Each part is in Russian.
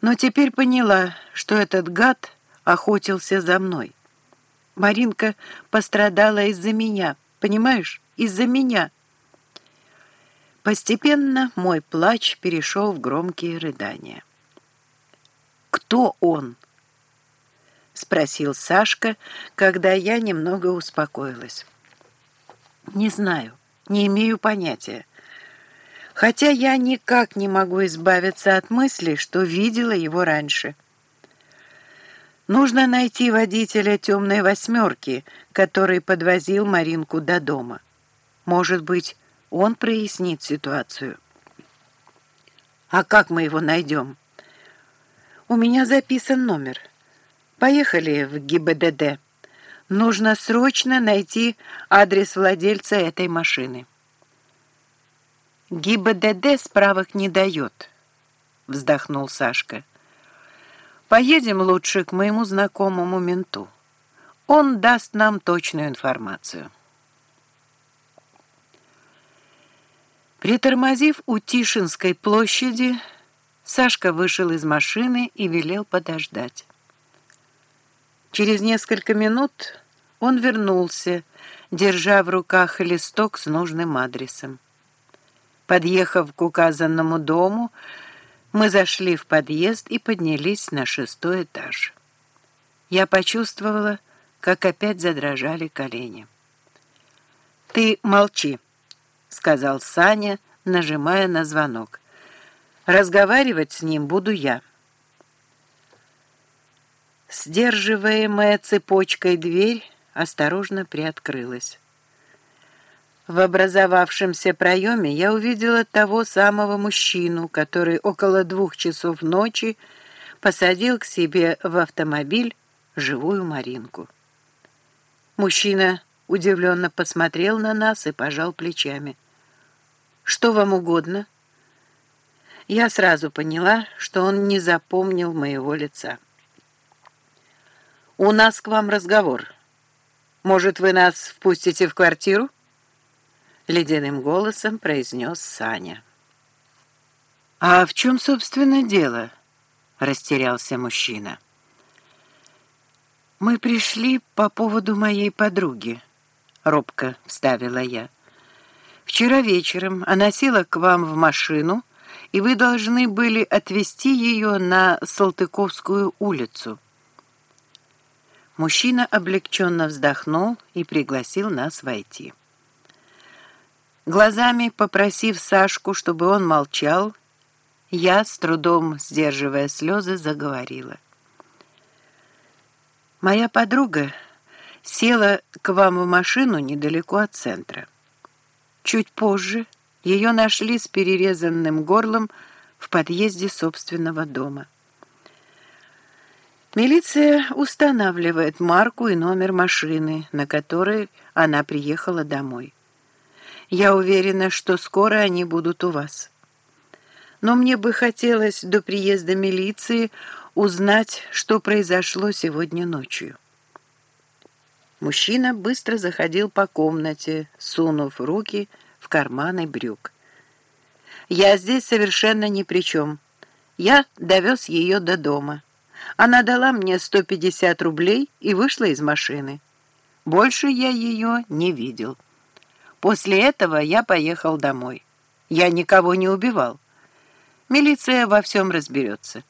Но теперь поняла, что этот гад охотился за мной. Маринка пострадала из-за меня, понимаешь, из-за меня. Постепенно мой плач перешел в громкие рыдания. «Кто он?» — спросил Сашка, когда я немного успокоилась. «Не знаю, не имею понятия. Хотя я никак не могу избавиться от мысли, что видела его раньше». Нужно найти водителя темной восьмерки, который подвозил Маринку до дома. Может быть, он прояснит ситуацию. А как мы его найдем? У меня записан номер. Поехали в ГИБДД. Нужно срочно найти адрес владельца этой машины. ГИБДД справок не дает, вздохнул Сашка. Поедем лучше к моему знакомому менту. Он даст нам точную информацию. Притормозив у Тишинской площади, Сашка вышел из машины и велел подождать. Через несколько минут он вернулся, держа в руках листок с нужным адресом. Подъехав к указанному дому, мы зашли в подъезд и поднялись на шестой этаж. Я почувствовала, как опять задрожали колени. «Ты молчи», — сказал Саня, нажимая на звонок. «Разговаривать с ним буду я». Сдерживаемая цепочкой дверь осторожно приоткрылась. В образовавшемся проеме я увидела того самого мужчину, который около двух часов ночи посадил к себе в автомобиль живую Маринку. Мужчина удивленно посмотрел на нас и пожал плечами. «Что вам угодно?» Я сразу поняла, что он не запомнил моего лица. «У нас к вам разговор. Может, вы нас впустите в квартиру?» Ледяным голосом произнес Саня. «А в чем, собственно, дело?» — растерялся мужчина. «Мы пришли по поводу моей подруги», — робко вставила я. «Вчера вечером она села к вам в машину, и вы должны были отвезти ее на Салтыковскую улицу». Мужчина облегченно вздохнул и пригласил нас войти. Глазами попросив Сашку, чтобы он молчал, я, с трудом сдерживая слезы, заговорила. «Моя подруга села к вам в машину недалеко от центра. Чуть позже ее нашли с перерезанным горлом в подъезде собственного дома. Милиция устанавливает марку и номер машины, на которой она приехала домой. Я уверена, что скоро они будут у вас. Но мне бы хотелось до приезда милиции узнать, что произошло сегодня ночью. Мужчина быстро заходил по комнате, сунув руки в карманы брюк. «Я здесь совершенно ни при чем. Я довез ее до дома. Она дала мне 150 рублей и вышла из машины. Больше я ее не видел». После этого я поехал домой. Я никого не убивал. Милиция во всем разберется.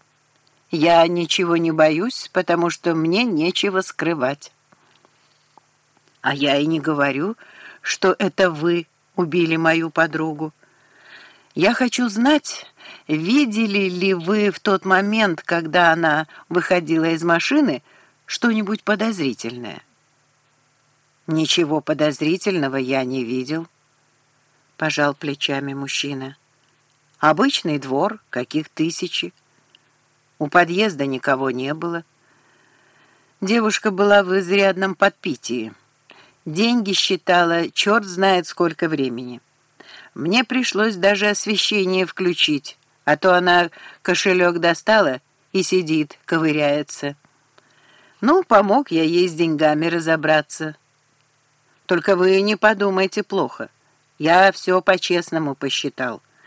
Я ничего не боюсь, потому что мне нечего скрывать. А я и не говорю, что это вы убили мою подругу. Я хочу знать, видели ли вы в тот момент, когда она выходила из машины, что-нибудь подозрительное. «Ничего подозрительного я не видел», — пожал плечами мужчина. «Обычный двор, каких тысячи. У подъезда никого не было. Девушка была в изрядном подпитии. Деньги считала черт знает сколько времени. Мне пришлось даже освещение включить, а то она кошелек достала и сидит, ковыряется. Ну, помог я ей с деньгами разобраться». Только вы не подумайте плохо. Я все по-честному посчитал.